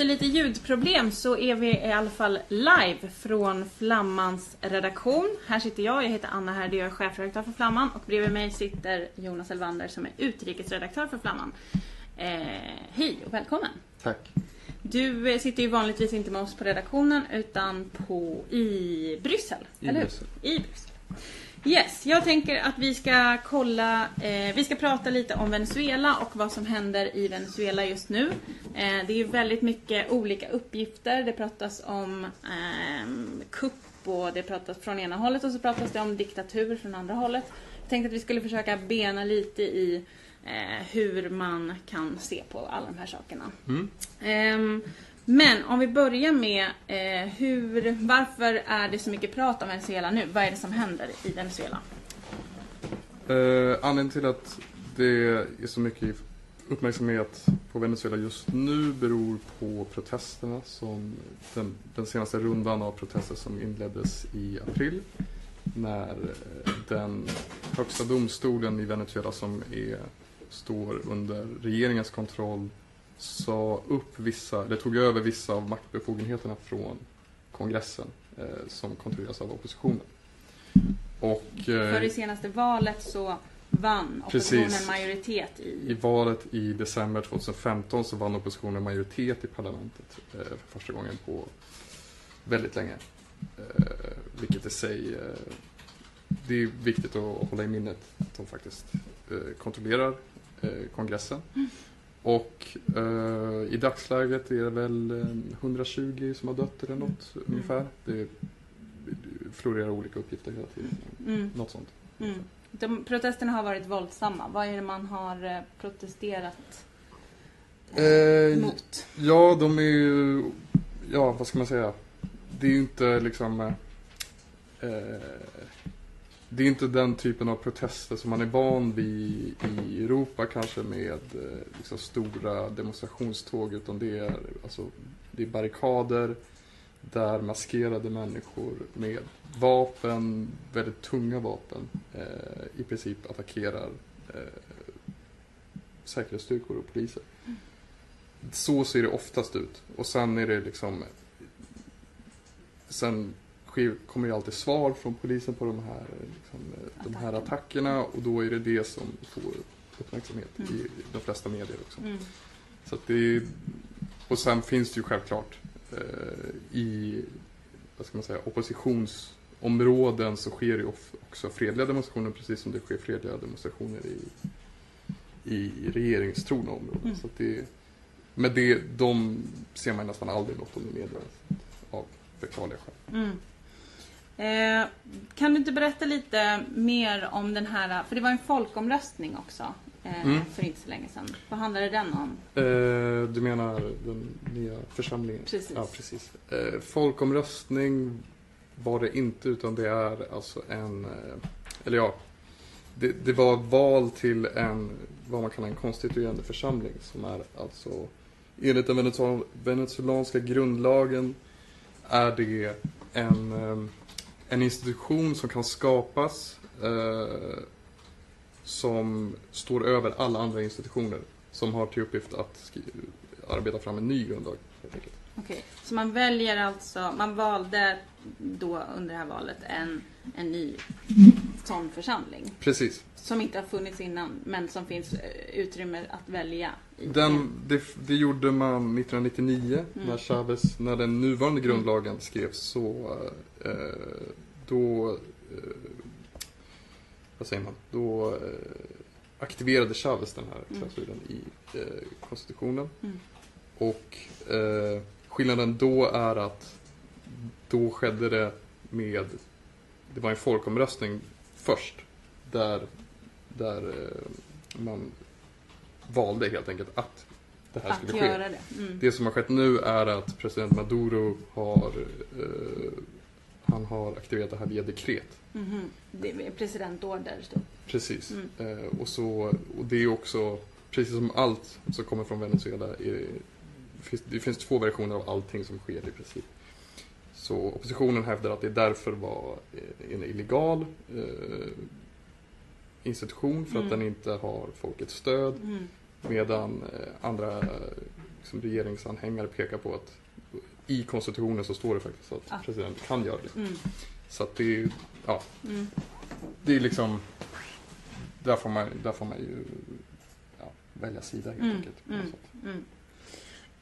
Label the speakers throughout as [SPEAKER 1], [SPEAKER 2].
[SPEAKER 1] Efter lite ljudproblem så är vi i alla fall live från Flammans redaktion. Här sitter jag, jag heter Anna Härdy, jag är chefredaktör för Flamman och bredvid mig sitter Jonas Elvander som är utrikesredaktör för Flamman. Eh, hej och välkommen!
[SPEAKER 2] Tack.
[SPEAKER 1] Du eh, sitter ju vanligtvis inte med oss på redaktionen utan på, i Bryssel,
[SPEAKER 2] I
[SPEAKER 1] eller hur?
[SPEAKER 2] Bryssel.
[SPEAKER 1] I Bryssel. Yes, jag tänker att vi ska kolla, eh, vi ska prata lite om Venezuela och vad som händer i Venezuela just nu. Eh, det är ju väldigt mycket olika uppgifter. Det pratas om eh, kupp och det pratas från ena hållet och så pratas det om diktatur från andra hållet. Jag tänkte att vi skulle försöka bena lite i eh, hur man kan se på alla de här sakerna.
[SPEAKER 2] Mm.
[SPEAKER 1] Men om vi börjar med eh, hur, varför är det så mycket prat om Venezuela nu? Vad är det som händer i Venezuela?
[SPEAKER 2] Eh, anledningen till att det är så mycket uppmärksamhet på Venezuela just nu beror på protesterna som den, den senaste rundan av protester som inleddes i april när eh, den högsta domstolen i Venezuela som är, står under regeringens kontroll sa upp vissa, eller tog över vissa av maktbefogenheterna från kongressen eh, som kontrolleras av oppositionen. Och, eh,
[SPEAKER 1] För i senaste valet så vann oppositionen
[SPEAKER 2] Precis.
[SPEAKER 1] majoritet
[SPEAKER 2] I
[SPEAKER 1] i...
[SPEAKER 2] valet i december 2015 så vann oppositionen majoritet i parlamentet eh, för första gången på väldigt länge. Eh, vilket i sig, eh, det är viktigt att hålla i minnet att de faktiskt eh, kontrollerar kongressen. Och eh, i dagsläget är det väl eh, 120 som har dött eller något ungefär. Det florerar olika uppgifter hela tiden.
[SPEAKER 1] Mm,
[SPEAKER 2] Något sånt.
[SPEAKER 1] mm. De, protesterna har varit våldsamma. Vad är det man har eh, protesterat eh,
[SPEAKER 2] Eh,
[SPEAKER 1] mot?
[SPEAKER 2] Ja, de är ju, ja vad ska man säga? Det är ju inte liksom, eh, eh, det är inte den typen av protester som man är van vid i Europa kanske med eh, liksom stora demonstrationståg utan det är, alltså, det är barrikader där maskerade människor med vapen, väldigt tunga vapen, eh, i princip attackerar eh, säkerhetsstyrkor och poliser. Så ser det oftast ut. Och sen är det liksom... Sen kommer ju alltid svar från polisen på de här, liksom, eh, de här attackerna och då är det det som får uppmärksamhet i
[SPEAKER 1] Mm.
[SPEAKER 2] de flesta medier också.
[SPEAKER 1] Mm.
[SPEAKER 2] Så det är, och sen finns det ju självklart eh, i vad ska man säga, oppositionsområden så sker ju också fredliga demonstrationer precis som det sker fredliga demonstrationer i, i regeringstrogna områden.
[SPEAKER 1] Mm.
[SPEAKER 2] Så att det, men det, de ser man nästan aldrig något om i media av förklarliga skäl.
[SPEAKER 1] Mm. Eh, kan du inte berätta lite mer om den här, för det var en folkomröstning också eh,
[SPEAKER 2] Mm.
[SPEAKER 1] för inte så länge sedan. Vad handlade den om?
[SPEAKER 2] Eh, du menar den nya församlingen?
[SPEAKER 1] Precis.
[SPEAKER 2] Ja, precis. Eh, folkomröstning var det inte utan det är alltså en, eh, eller ja, det, det var val till en, vad man kallar en konstituerande församling som är alltså enligt den venezuel- venezuelanska grundlagen är det en, en institution som kan skapas eh, som står över alla andra institutioner som har till uppgift att arbeta fram en ny grundlag.
[SPEAKER 1] Okej, så man väljer alltså, man valde då under det här valet en, en ny sån församling.
[SPEAKER 2] Precis.
[SPEAKER 1] Som inte har funnits innan men som finns eh, utrymme att välja.
[SPEAKER 2] Den, det, det gjorde man 1999
[SPEAKER 1] Mm.
[SPEAKER 2] när Chavez, när den nuvarande grundlagen skrevs så eh, då, eh, vad säger man, då eh, aktiverade Chavez den här
[SPEAKER 1] Mm.
[SPEAKER 2] klausulen i eh, konstitutionen.
[SPEAKER 1] Mm.
[SPEAKER 2] Och eh, skillnaden då är att då skedde det med, det var en folkomröstning först där, där eh, man valde helt enkelt att det här
[SPEAKER 1] Att
[SPEAKER 2] skulle ske.
[SPEAKER 1] det. Mm.
[SPEAKER 2] Det som har skett nu är att president Maduro har eh, han har aktiverat det här via dekret.
[SPEAKER 1] Det är presidentorder.
[SPEAKER 2] Precis.
[SPEAKER 1] Mm.
[SPEAKER 2] Eh, och, så, och det är också, precis som allt som kommer från Venezuela, är, det, finns, det finns två versioner av allting som sker i princip. Så oppositionen hävdar att det därför var eh, en illegal eh, institution för att
[SPEAKER 1] Mm.
[SPEAKER 2] den inte har folkets stöd.
[SPEAKER 1] Mm.
[SPEAKER 2] Medan eh, andra liksom regeringsanhängare pekar på att i konstitutionen så står det faktiskt att
[SPEAKER 1] Ah.
[SPEAKER 2] presidenten kan göra det.
[SPEAKER 1] Mm.
[SPEAKER 2] Så att det är ja,
[SPEAKER 1] Mm.
[SPEAKER 2] det är liksom, där får man, där får man ju ja, välja sida helt
[SPEAKER 1] Mm,
[SPEAKER 2] enkelt.
[SPEAKER 1] mm. Mm.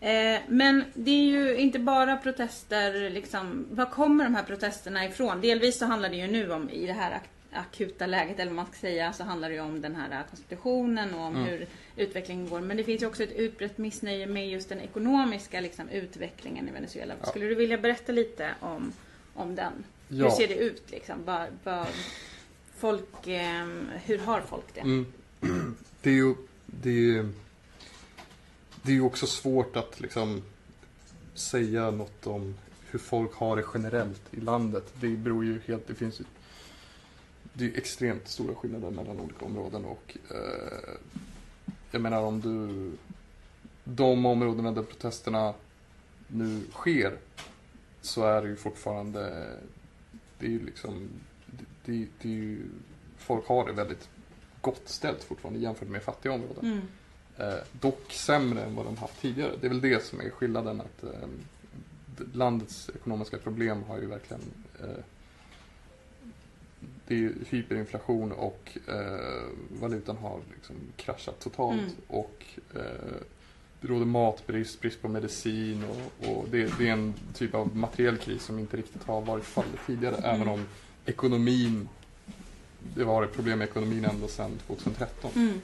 [SPEAKER 1] Eh, men det är ju inte bara protester, liksom, var kommer de här protesterna ifrån? Delvis så handlar det ju nu om, i det här akuta läget, eller vad man ska säga, så handlar det ju om den här konstitutionen och om
[SPEAKER 2] Mm.
[SPEAKER 1] hur utvecklingen går. Men det finns ju också ett utbrett missnöje med just den ekonomiska liksom, utvecklingen i Venezuela.
[SPEAKER 2] Ja.
[SPEAKER 1] Skulle du vilja berätta lite om, om den? Hur
[SPEAKER 2] Ja.
[SPEAKER 1] ser det ut liksom? Vad, vad, folk, eh, hur har folk det?
[SPEAKER 2] Mm. Det är ju, det är ju, det är ju också svårt att liksom säga något om hur folk har det generellt i landet. Det beror ju helt, det finns det är extremt stora skillnader mellan olika områden och eh, jag menar om du, de områdena där protesterna nu sker så är det ju fortfarande, det är ju liksom, det, det, det är ju, folk har det väldigt gott ställt fortfarande jämfört med fattiga områden.
[SPEAKER 1] Mm.
[SPEAKER 2] Eh, dock sämre än vad de haft tidigare. Det är väl det som är skillnaden. att eh, Landets ekonomiska problem har ju verkligen eh, Det är ju hyperinflation och eh, valutan har liksom kraschat totalt.
[SPEAKER 1] Mm.
[SPEAKER 2] Och eh, det råder matbrist, brist på medicin och, och det, det är en typ av materiell kris som inte riktigt har varit fallet tidigare.
[SPEAKER 1] Mm.
[SPEAKER 2] Även om ekonomin det var ett problem med ekonomin ända sedan 2013.
[SPEAKER 1] Mm.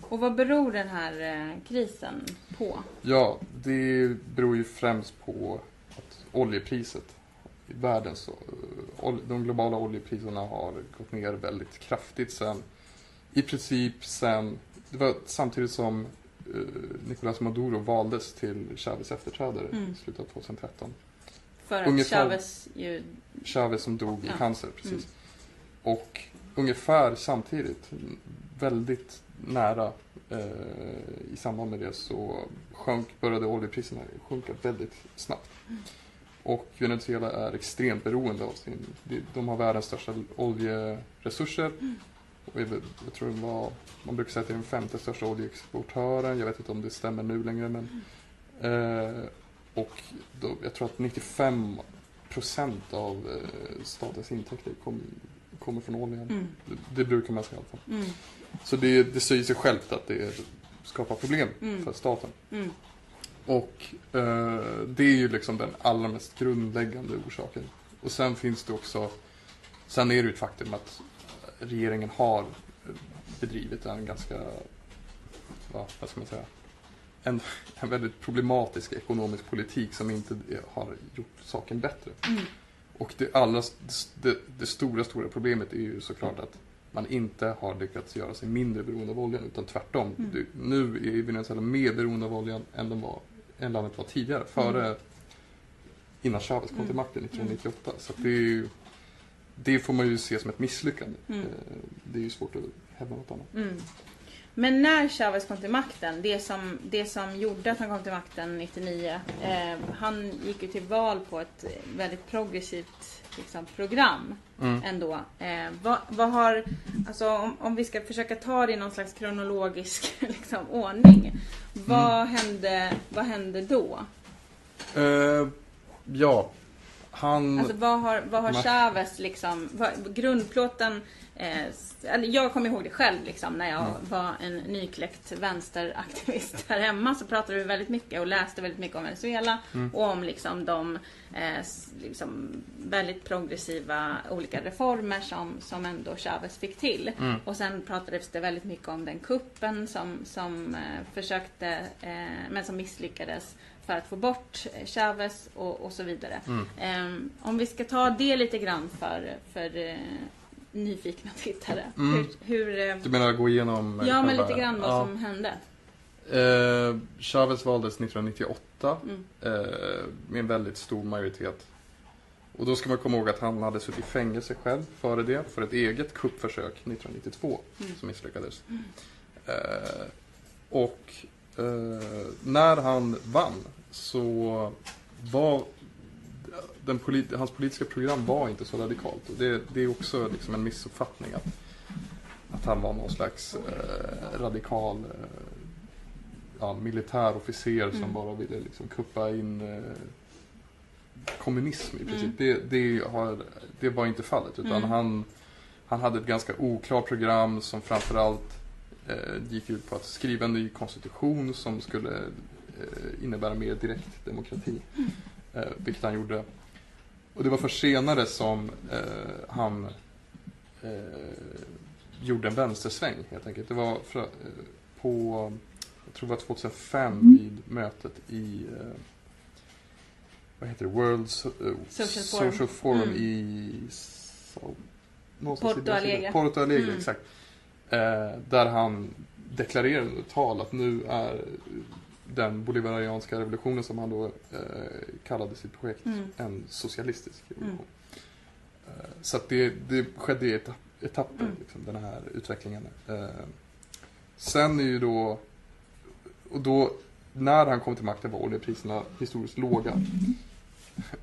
[SPEAKER 1] Och vad beror den här eh, krisen på?
[SPEAKER 2] Ja, det beror ju främst på att oljepriset i världen så, eh, de globala oljepriserna har gått ner väldigt kraftigt sen, i princip sen, det var samtidigt som eh, Nicolás Maduro valdes till Chávez efterträdare
[SPEAKER 1] Mm.
[SPEAKER 2] i slutet av 2013.
[SPEAKER 1] För att
[SPEAKER 2] Ungefär-
[SPEAKER 1] Chavez ju...
[SPEAKER 2] Chávez som dog i
[SPEAKER 1] Ja.
[SPEAKER 2] cancer, precis.
[SPEAKER 1] Mm.
[SPEAKER 2] Och ungefär samtidigt, väldigt nära eh, i samband med det så sjönk, började oljepriserna sjunka väldigt snabbt.
[SPEAKER 1] Mm.
[SPEAKER 2] Och Venezuela är extremt beroende av sin, de- de har världens största oljeresurser.
[SPEAKER 1] Mm.
[SPEAKER 2] Och jag, jag tror det var, man brukar säga att det är den femte största oljeexportören, jag vet inte om det stämmer nu längre men eh, och då, jag tror att 95 procent av eh, statens intäkter kom, kommer från oljan.
[SPEAKER 1] Mm.
[SPEAKER 2] Det, det brukar man säga i alla fall.
[SPEAKER 1] Mm.
[SPEAKER 2] Så det, det säger sig självt att det skapar problem
[SPEAKER 1] Mm.
[SPEAKER 2] för staten. Och eh, det är ju liksom den allra mest grundläggande orsaken. Och sen finns det också, sen är det ju ett faktum att regeringen har bedrivit en ganska, vad, vad ska man säga, en, en väldigt problematisk ekonomisk politik som inte har gjort saken bättre.
[SPEAKER 1] Mm.
[SPEAKER 2] Och det, allra, det, det stora, stora problemet är ju såklart att man inte har lyckats göra sig mindre beroende av oljan utan tvärtom.
[SPEAKER 1] Mm.
[SPEAKER 2] Nu är Venezuela mer beroende av oljan än, den var, än landet var tidigare, före innan Chavez kom
[SPEAKER 1] Mm.
[SPEAKER 2] till makten 1998. Så att det, är ju, det får man ju se som ett misslyckande.
[SPEAKER 1] Mm.
[SPEAKER 2] Eh, Det är ju svårt att hävda något annat.
[SPEAKER 1] Mm. Men när Chavez kom till makten, det som, det som gjorde att han kom till makten 99, eh, han gick ju till val på ett väldigt progressivt liksom, program
[SPEAKER 2] Mm.
[SPEAKER 1] ändå. Eh, vad, vad har, alltså om, om vi ska försöka ta det i någon slags kronologisk liksom, ordning. Vad,
[SPEAKER 2] Mm.
[SPEAKER 1] hände, vad hände då?
[SPEAKER 2] Eh, ja, han...
[SPEAKER 1] Alltså vad har, vad har Chavez liksom, vad, grundplåten, eh, jag kommer ihåg det själv liksom när jag
[SPEAKER 2] Mm.
[SPEAKER 1] var en nykläckt vänsteraktivist här hemma så pratade vi väldigt mycket och läste väldigt mycket om Venezuela
[SPEAKER 2] Mm.
[SPEAKER 1] och om liksom de eh, liksom väldigt progressiva olika reformer som, som ändå Chavez fick till.
[SPEAKER 2] Mm.
[SPEAKER 1] Och sen pratades det väldigt mycket om den kuppen som, som eh, försökte, eh, men som misslyckades för att få bort eh, Chavez och, och så vidare.
[SPEAKER 2] Mm.
[SPEAKER 1] Ehm, om vi ska ta det lite grann för, för nyfikna tittare.
[SPEAKER 2] Mm.
[SPEAKER 1] Hur, hur, eh,
[SPEAKER 2] Du menar gå igenom...
[SPEAKER 1] ja, men lite grann vad
[SPEAKER 2] Ja.
[SPEAKER 1] som hände.
[SPEAKER 2] Eh, Chavez valdes 1998
[SPEAKER 1] Mm.
[SPEAKER 2] eh, med en väldigt stor majoritet. Och då ska man komma ihåg att han hade suttit i fängelse själv före det för ett eget kuppförsök 1992
[SPEAKER 1] Mm.
[SPEAKER 2] som misslyckades. Eh, och eh, när han vann så var polit- hans politiska program var inte så radikalt. Och det, det är också liksom en missuppfattning att, att han var någon slags eh, radikal eh, ja, militärofficer som
[SPEAKER 1] Mm.
[SPEAKER 2] bara ville liksom kuppa in eh, kommunism i princip.
[SPEAKER 1] Mm.
[SPEAKER 2] Det, det, har, det var inte fallet utan
[SPEAKER 1] Mm.
[SPEAKER 2] han, han hade ett ganska oklart program som framförallt eh, gick ut på att skriva en ny konstitution som skulle eh, innebära mer direkt demokrati.
[SPEAKER 1] Mm.
[SPEAKER 2] Eh, vilket han gjorde. Och det var först senare som eh, han eh, gjorde en vänstersväng helt enkelt. Det var fra, eh, på, jag tror det var 2005 vid mötet i eh, vad heter det, World so, eh,
[SPEAKER 1] Social Forum.
[SPEAKER 2] Social Forum
[SPEAKER 1] Mm.
[SPEAKER 2] i i
[SPEAKER 1] Porto. Alegre.
[SPEAKER 2] Porto Alegre,
[SPEAKER 1] Mm.
[SPEAKER 2] exakt. Eh, där han deklarerade tal att nu är den bolivarianska revolutionen som han då eh, kallade sitt projekt
[SPEAKER 1] Mm.
[SPEAKER 2] en socialistisk revolution.
[SPEAKER 1] Mm.
[SPEAKER 2] Eh, Så det, det skedde i etapp, etapper,
[SPEAKER 1] Mm.
[SPEAKER 2] liksom, den här utvecklingen. Eh, Sen är ju då, och då, när han kom till makten var oljepriserna historiskt låga.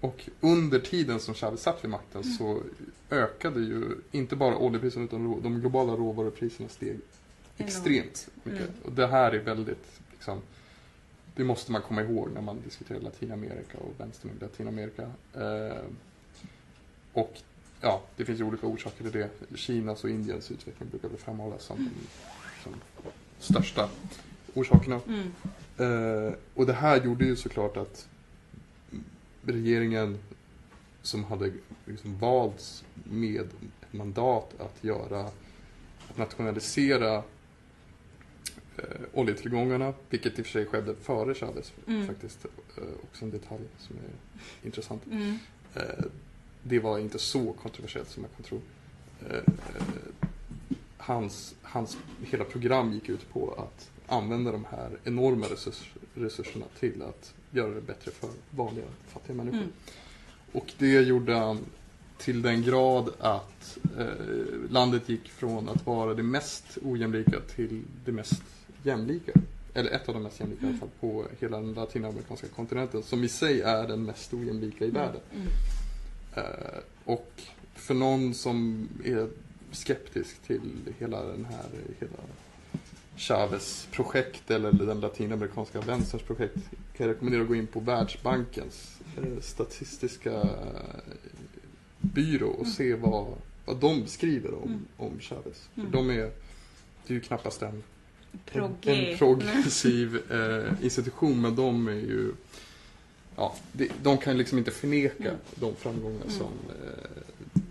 [SPEAKER 2] Och under tiden som Chavez satt vid makten
[SPEAKER 1] Mm.
[SPEAKER 2] så ökade ju inte bara oljepriserna utan de globala råvarupriserna steg extremt mycket.
[SPEAKER 1] Mm.
[SPEAKER 2] Och det här är väldigt, liksom, det måste man komma ihåg när man diskuterar Latinamerika och vänstern i Latinamerika. Eh, och ja, det finns ju olika orsaker till det. Kinas och Indiens utveckling brukar väl framhållas som de som största orsakerna.
[SPEAKER 1] Mm.
[SPEAKER 2] Eh, och det här gjorde ju såklart att regeringen som hade liksom valts med ett mandat att göra, att nationalisera eh, oljetillgångarna, vilket i och för sig skedde före Chavez
[SPEAKER 1] Mm.
[SPEAKER 2] faktiskt, eh, också en detalj som är intressant.
[SPEAKER 1] Mm.
[SPEAKER 2] Eh, det var inte så kontroversiellt som man kan tro. Eh, eh, hans, hans hela program gick ut på att använda de här enorma resurs, resurserna till att göra det bättre för vanliga fattiga människor.
[SPEAKER 1] Mm.
[SPEAKER 2] Och det gjorde han till den grad att eh, landet gick från att vara det mest ojämlika till det mest jämlika. Eller ett av de mest jämlika fall på hela den latinamerikanska kontinenten som i sig är den mest ojämlika i världen.
[SPEAKER 1] Mm.
[SPEAKER 2] Eh, och för någon som är skeptisk till hela den här hela Chavez projekt eller den latinamerikanska vänsterns projekt kan jag rekommendera att gå in på Världsbankens eh, statistiska eh, byrå och
[SPEAKER 1] Mm.
[SPEAKER 2] se vad, vad de skriver om,
[SPEAKER 1] Mm.
[SPEAKER 2] om Chavez.
[SPEAKER 1] Mm.
[SPEAKER 2] För de är, det är ju knappast en,
[SPEAKER 1] Progg-
[SPEAKER 2] en progressiv eh, institution men de är ju Ja, de, de kan liksom inte förneka
[SPEAKER 1] Mm.
[SPEAKER 2] de framgångar
[SPEAKER 1] Mm.
[SPEAKER 2] som eh,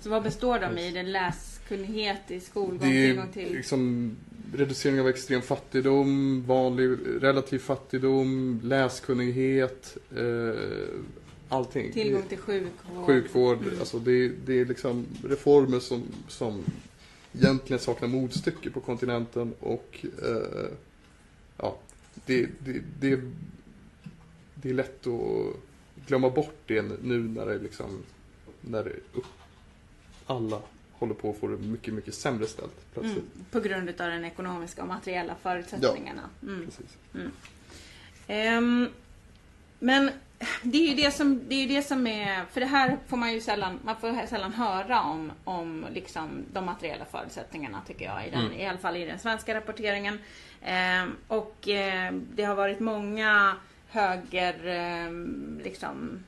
[SPEAKER 1] Så vad består de i? Är läskunnighet i skolgång,
[SPEAKER 2] Det är
[SPEAKER 1] till...
[SPEAKER 2] liksom reducering av extrem fattigdom, vanlig relativ fattigdom, läskunnighet, eh, allting.
[SPEAKER 1] Tillgång till sjukvård.
[SPEAKER 2] Sjukvård,
[SPEAKER 1] Mm.
[SPEAKER 2] alltså det, det är liksom reformer som, som egentligen saknar motstycke på kontinenten och eh, ja, det, det, det, det är lätt att glömma bort det nu när det liksom, när det upp, alla håller på att få det mycket, mycket sämre ställt plötsligt.
[SPEAKER 1] Mm. På grund av den ekonomiska och materiella förutsättningarna. Mm.
[SPEAKER 2] Precis.
[SPEAKER 1] Ehm, men det är ju det som, det är det som är, för det här får man ju sällan, man får sällan höra om, om liksom de materiella förutsättningarna tycker jag, i, den,
[SPEAKER 2] Mm.
[SPEAKER 1] i alla fall i den svenska rapporteringen. Ehm, och eh, det har varit många höger, ehm, liksom,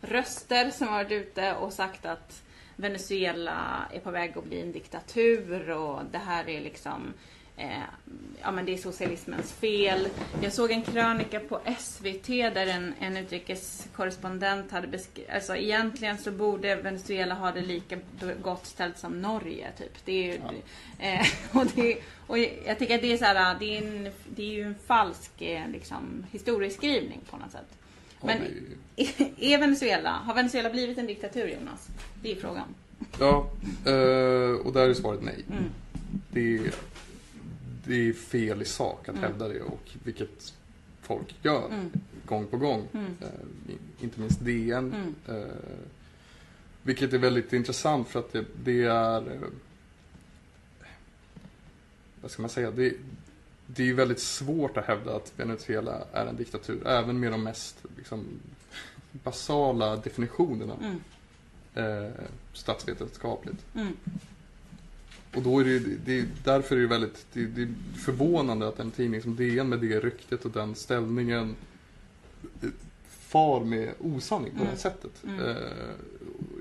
[SPEAKER 1] röster som har varit ute och sagt att Venezuela är på väg att bli en diktatur och det här är liksom eh, ja men det är socialismens fel. Jag såg en krönika på SVT där en, en utrikeskorrespondent hade beskrivit, alltså egentligen så borde Venezuela ha det lika gott ställt som Norge typ. Det är ju, eh, och, det, och jag tycker att det är så här, det är, en, det är ju en falsk eh, liksom, historieskrivning på något sätt.
[SPEAKER 2] Ja,
[SPEAKER 1] Men-
[SPEAKER 2] det är-
[SPEAKER 1] Venezuela, har Venezuela blivit en diktatur Jonas? Det är frågan.
[SPEAKER 2] ja eh, och där är svaret nej.
[SPEAKER 1] Mm.
[SPEAKER 2] Det det är fel i sak att
[SPEAKER 1] Mm.
[SPEAKER 2] hävda det och vilket folk gör
[SPEAKER 1] Mm.
[SPEAKER 2] gång på gång.
[SPEAKER 1] Mm.
[SPEAKER 2] Eh, inte minst DN.
[SPEAKER 1] Mm.
[SPEAKER 2] Eh, vilket är väldigt intressant för att det, det är... Eh, vad ska man säga? Det, det är väldigt svårt att hävda att Venezuela är en diktatur. Även med de mest liksom, basala definitionerna
[SPEAKER 1] Mm.
[SPEAKER 2] eh, statsvetenskapligt.
[SPEAKER 1] Mm.
[SPEAKER 2] och då är det, det är, därför är det väldigt det, det är förvånande att en tidning som DN med det ryktet och den ställningen eh, far med osanning på det här
[SPEAKER 1] Mm.
[SPEAKER 2] sättet.
[SPEAKER 1] Mm.
[SPEAKER 2] Eh,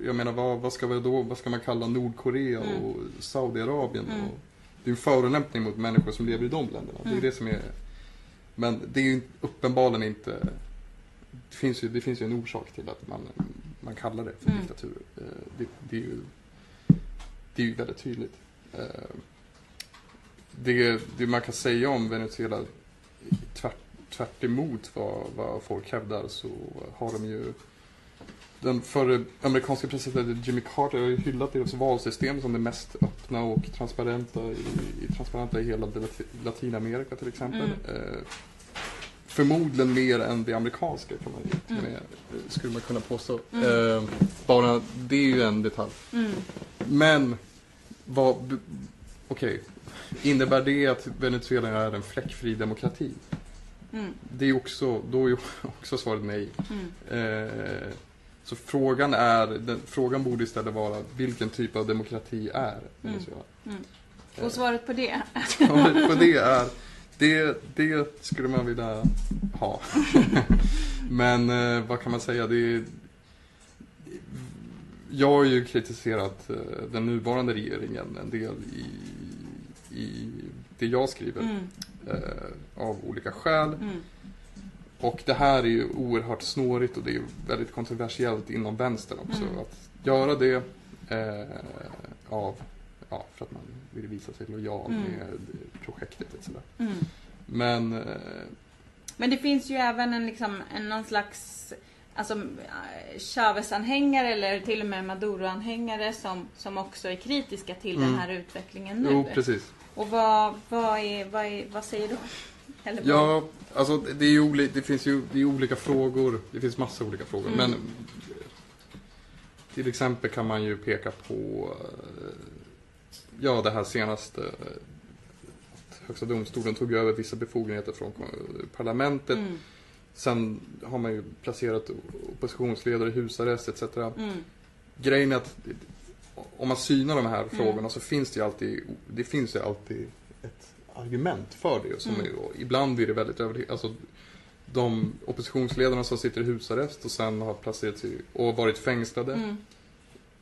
[SPEAKER 2] jag menar vad, vad ska vi då, vad ska man kalla Nordkorea
[SPEAKER 1] Mm.
[SPEAKER 2] och Saudiarabien?
[SPEAKER 1] Mm.
[SPEAKER 2] Och, det är en förolämpning mot människor som lever i de länderna. Det är
[SPEAKER 1] Mm.
[SPEAKER 2] det som är Men det är ju uppenbarligen inte det finns, ju, det finns ju en orsak till att man, man kallar det för
[SPEAKER 1] Mm.
[SPEAKER 2] diktatur. Eh, Det, det, är ju, det är ju väldigt tydligt. Eh, Det, det man kan säga om Venezuela tvärt, tvärt emot vad, vad folk hävdar så har de ju den förre amerikanska presidenten Jimmy Carter har ju hyllat deras valsystem som det mest öppna och transparenta i, i, transparenta i hela Lat- Latinamerika till exempel.
[SPEAKER 1] Mm.
[SPEAKER 2] Eh, förmodligen mer än det amerikanska kan man
[SPEAKER 1] Mm.
[SPEAKER 2] med, eh, skulle man kunna påstå.
[SPEAKER 1] Mm.
[SPEAKER 2] Eh, bara, det är ju en detalj.
[SPEAKER 1] Mm.
[SPEAKER 2] Men, okej. Innebär det att Venezuela är en fläckfri demokrati?
[SPEAKER 1] Mm.
[SPEAKER 2] Det är också, då är också svaret nej.
[SPEAKER 1] Mm.
[SPEAKER 2] Eh, så frågan är, den, frågan borde istället vara vilken typ av demokrati är Venezuela?
[SPEAKER 1] Mm.
[SPEAKER 2] Eh,
[SPEAKER 1] Och svaret på det?
[SPEAKER 2] svaret på det är, det, det skulle man vilja ha. Men eh, vad kan man säga, det är, jag har ju kritiserat eh, den nuvarande regeringen en del i, i det jag skriver
[SPEAKER 1] Mm.
[SPEAKER 2] eh, av olika skäl.
[SPEAKER 1] Mm.
[SPEAKER 2] Och det här är ju oerhört snårigt och det är väldigt kontroversiellt inom vänstern också.
[SPEAKER 1] Mm.
[SPEAKER 2] Att göra det eh, av, ja, för att man vill visa sig lojal
[SPEAKER 1] Mm.
[SPEAKER 2] med projektet. etc.
[SPEAKER 1] Mm.
[SPEAKER 2] Men eh,
[SPEAKER 1] Men det finns ju även en, liksom, en någon slags alltså, eh, Chavez-anhängare eller till och med Maduro-anhängare som, som också är kritiska till
[SPEAKER 2] Mm.
[SPEAKER 1] den här utvecklingen nu.
[SPEAKER 2] jo, precis.
[SPEAKER 1] Och vad, vad, är, vad, är, vad säger du? Eller vad-
[SPEAKER 2] Ja, alltså det, är oli, det finns ju det är olika frågor. Det finns massa olika frågor.
[SPEAKER 1] Mm.
[SPEAKER 2] Men till exempel kan man ju peka på eh, ja, det här senaste eh, att Högsta domstolen tog över vissa befogenheter från parlamentet.
[SPEAKER 1] Mm.
[SPEAKER 2] Sen har man ju placerat oppositionsledare i husarrest etc.
[SPEAKER 1] Mm.
[SPEAKER 2] Grejen är att om man synar de här
[SPEAKER 1] Mm.
[SPEAKER 2] frågorna så finns det ju alltid, det finns ju alltid ett argument för det. Som
[SPEAKER 1] Mm.
[SPEAKER 2] är, ibland blir det väldigt över, alltså de oppositionsledarna som sitter i husarrest och sen har placerats i, och varit fängslade.
[SPEAKER 1] Mm.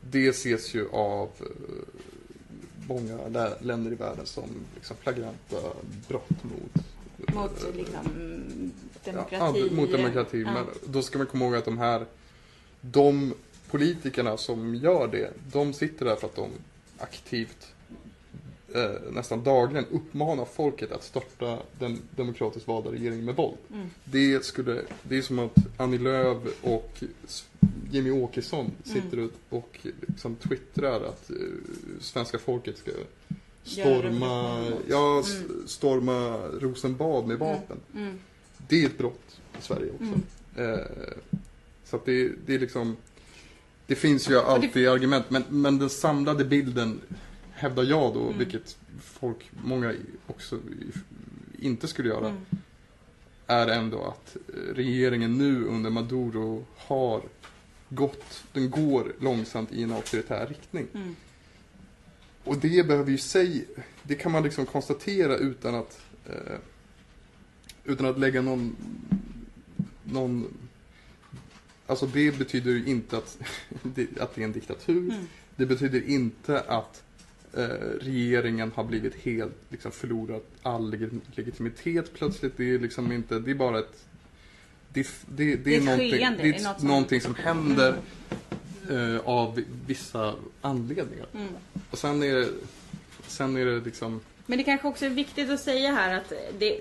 [SPEAKER 2] Det ses ju av eh, många lä- länder i världen som liksom flagranta brott mot
[SPEAKER 1] Mot liksom,
[SPEAKER 2] Ja,
[SPEAKER 1] demokrati.
[SPEAKER 2] ja, mot demokrati.
[SPEAKER 1] Ja.
[SPEAKER 2] Men då ska man komma ihåg att de här de politikerna som gör det, de sitter där för att de aktivt eh, nästan dagligen uppmanar folket att störta den demokratiskt valda regeringen med våld.
[SPEAKER 1] Mm.
[SPEAKER 2] Det, skulle, det är som att Annie Lööf och Jimmy Åkesson sitter
[SPEAKER 1] Mm.
[SPEAKER 2] ut och liksom twittrar att eh, svenska folket ska storma,
[SPEAKER 1] revolution.
[SPEAKER 2] ja,
[SPEAKER 1] Mm.
[SPEAKER 2] storma Rosenbad med vapen.
[SPEAKER 1] Mm.
[SPEAKER 2] Det är ett brott i Sverige också.
[SPEAKER 1] Mm.
[SPEAKER 2] Eh, så att det, det är liksom Det finns ju alltid argument men, men den samlade bilden hävdar jag då,
[SPEAKER 1] Mm.
[SPEAKER 2] vilket folk, många också inte skulle göra,
[SPEAKER 1] Mm.
[SPEAKER 2] är ändå att eh, regeringen nu under Maduro har gått, den går långsamt i en auktoritär riktning.
[SPEAKER 1] Mm.
[SPEAKER 2] Och det behöver ju sig, det kan man liksom konstatera utan att eh, utan att lägga någon någon Alltså det betyder ju inte att, att det är en diktatur.
[SPEAKER 1] Mm.
[SPEAKER 2] Det betyder inte att eh, regeringen har blivit helt, liksom förlorat all leg- legitimitet plötsligt. Det är liksom inte, det är bara ett det, det, det,
[SPEAKER 1] Det är
[SPEAKER 2] är, någonting, det är
[SPEAKER 1] något som-
[SPEAKER 2] någonting som händer eh, av vissa anledningar.
[SPEAKER 1] Mm.
[SPEAKER 2] Och sen är det, sen är det liksom,
[SPEAKER 1] Men det kanske också är viktigt att säga här att det,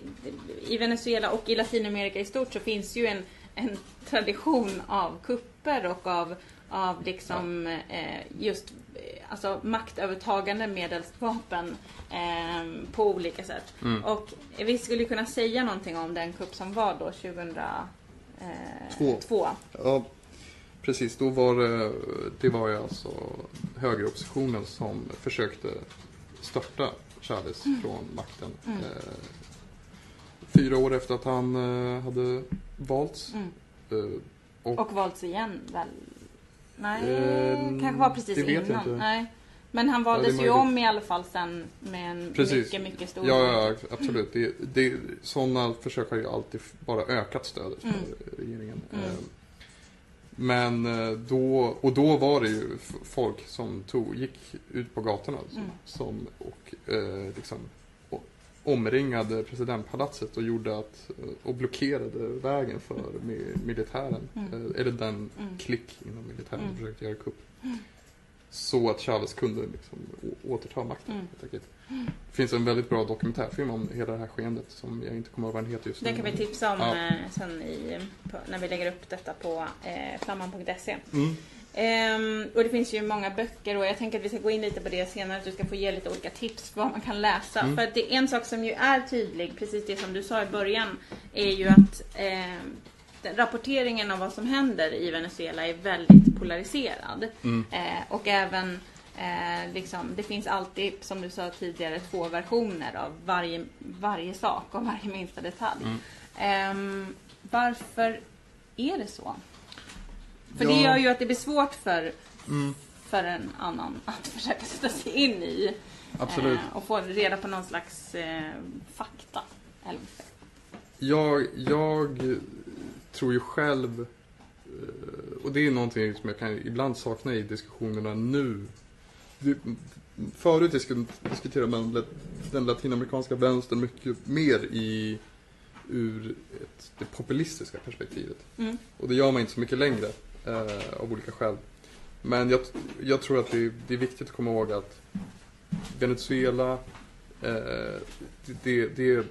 [SPEAKER 1] i Venezuela och i Latinamerika i stort så finns ju en, en tradition av kupper och av, av liksom eh, just eh, alltså maktövertagande medelst vapen eh, på olika sätt.
[SPEAKER 2] mm.
[SPEAKER 1] Och vi skulle kunna säga någonting om den kupp som var då 2002.
[SPEAKER 2] Två. Ja, precis. Då var det, det var ju alltså högeroppositionen som försökte störta Chavez från makten.
[SPEAKER 1] Mm.
[SPEAKER 2] Eh, fyra år efter att han eh, hade valts.
[SPEAKER 1] Mm.
[SPEAKER 2] Eh, och,
[SPEAKER 1] Och valts igen väl? Nej,
[SPEAKER 2] Eh,
[SPEAKER 1] kanske var precis innan.
[SPEAKER 2] inte.
[SPEAKER 1] Nej. Men han
[SPEAKER 2] Ja,
[SPEAKER 1] valdes
[SPEAKER 2] är
[SPEAKER 1] ju om i alla fall sen med en
[SPEAKER 2] Precis.
[SPEAKER 1] mycket, mycket stor
[SPEAKER 2] Ja, ja absolut. Det, det, sådana försök har ju alltid bara ökat stödet för
[SPEAKER 1] Mm.
[SPEAKER 2] regeringen.
[SPEAKER 1] Mm.
[SPEAKER 2] Men eh, då, och då var det ju folk som tog, gick ut på gatorna som,
[SPEAKER 1] Mm.
[SPEAKER 2] som, och eh, liksom omringade presidentpalatset och gjorde att, eh, och blockerade vägen för mi- militären.
[SPEAKER 1] Mm.
[SPEAKER 2] Eh, Eller den
[SPEAKER 1] Mm.
[SPEAKER 2] klick inom militären
[SPEAKER 1] Mm.
[SPEAKER 2] som försökte göra kupp. Så att Chavez kunde liksom återta makten.
[SPEAKER 1] Mm.
[SPEAKER 2] helt. Det finns en väldigt bra dokumentärfilm om hela det här skeendet som jag inte kommer ihåg vad den heter just
[SPEAKER 1] Det kan vi tipsa om
[SPEAKER 2] Ja.
[SPEAKER 1] eh, sen i, på, när vi lägger upp detta på eh, flamman.se.
[SPEAKER 2] Mm.
[SPEAKER 1] Ehm, och det finns ju många böcker och jag tänker att vi ska gå in lite på det senare. Att du ska få ge lite olika tips på vad man kan läsa.
[SPEAKER 2] Mm.
[SPEAKER 1] För att det är en sak som ju är tydlig, precis det som du sa i början, är ju att den- rapporteringen av vad som händer i Venezuela är väldigt polariserad.
[SPEAKER 2] Mm.
[SPEAKER 1] Eh, och även eh, liksom, det finns alltid, som du sa tidigare, två versioner av varje, varje sak och varje minsta detalj.
[SPEAKER 2] Mm.
[SPEAKER 1] Ehm, varför är det så? För det
[SPEAKER 2] Ja.
[SPEAKER 1] gör ju att det blir svårt för,
[SPEAKER 2] Mm.
[SPEAKER 1] för en annan att försöka sätta sig in i
[SPEAKER 2] Absolut.
[SPEAKER 1] eh, och få reda på någon slags eh, fakta. Eller,
[SPEAKER 2] Jag, jag tror ju själv, eh, och det är någonting som jag kan ibland sakna i diskussionerna nu. Förut disku- diskuterade man den latinamerikanska vänstern mycket mer i, ur ett, det populistiska perspektivet.
[SPEAKER 1] mm,
[SPEAKER 2] Och det gör man inte så mycket längre eh, av olika skäl. Men jag, jag tror att det, det är viktigt att komma ihåg att Venezuela, eh, det, det,